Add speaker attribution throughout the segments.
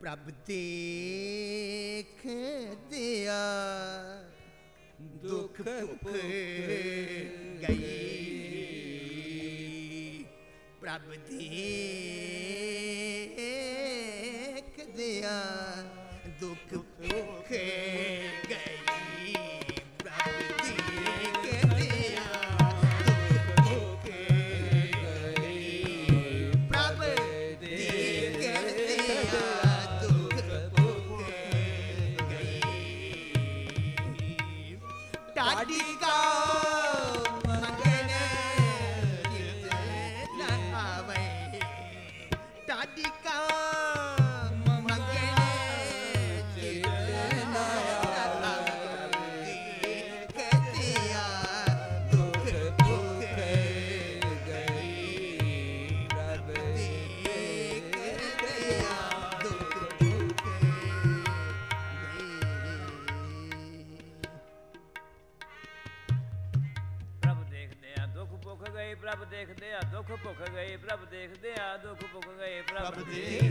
Speaker 1: ਪ੍ਰਭ ਦੇਖ ਦਿਆ ਦੁੱਖ ਭੁੱਖ ਗਈ। ਪ੍ਰਭ ਦੇਖ ਦਿਆ ਦੁੱਖ ਭੁੱਖ the they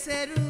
Speaker 1: ser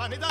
Speaker 1: ਗਾਵਦਾ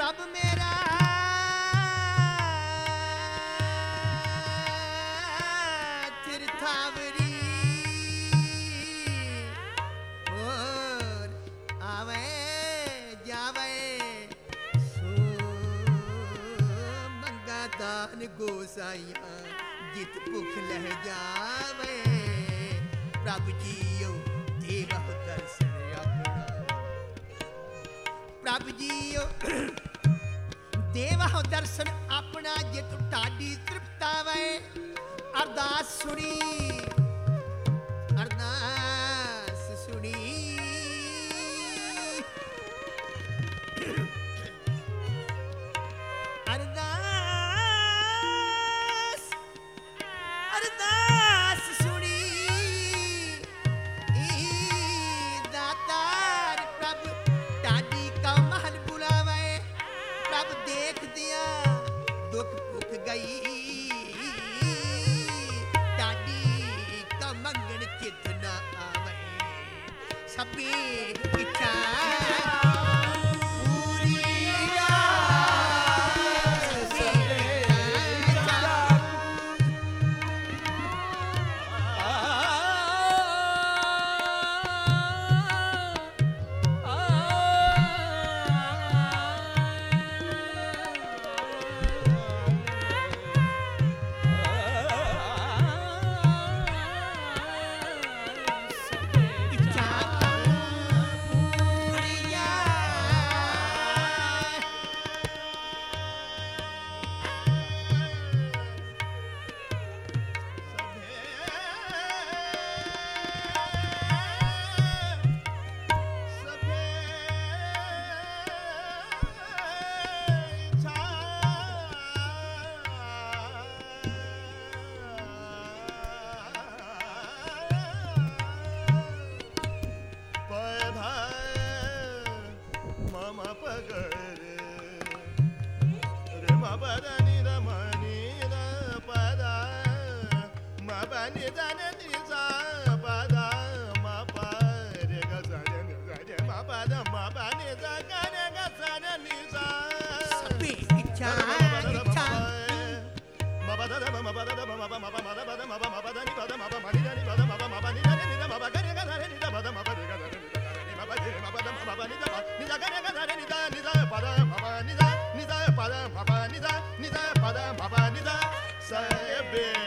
Speaker 1: ਰੱਬ
Speaker 2: ਮੇਰਾ।
Speaker 1: ਥਿਰਥਾਵਰੀ ਹੋਰ ਆਵੇ, ਜਾਵੇ। ਸੋ
Speaker 3: ਮੰਗਾ
Speaker 4: ਦਾਨ ਗੋਸਾਈਆਂ, ਜਿਤ ਭੁਖ ਲਹਿ ਜਾਵੇ। ਪ੍ਰਭ ਜੀਓ, ਦੇਵ ਦਰਸ਼ਨ ਆਪਣਾ ਪ੍ਰਭ ਜੀਓ ਦਰਸ਼ਨ ਆਪਣਾ ਜਿਤ ਢਾਡੀ ਤ੍ਰਿਪਤਾ ਵੈ। ਅਰਦਾਸ ਸੁਣੀ।
Speaker 1: 바바니다, 니다 바다 바바니다,
Speaker 4: 사야베.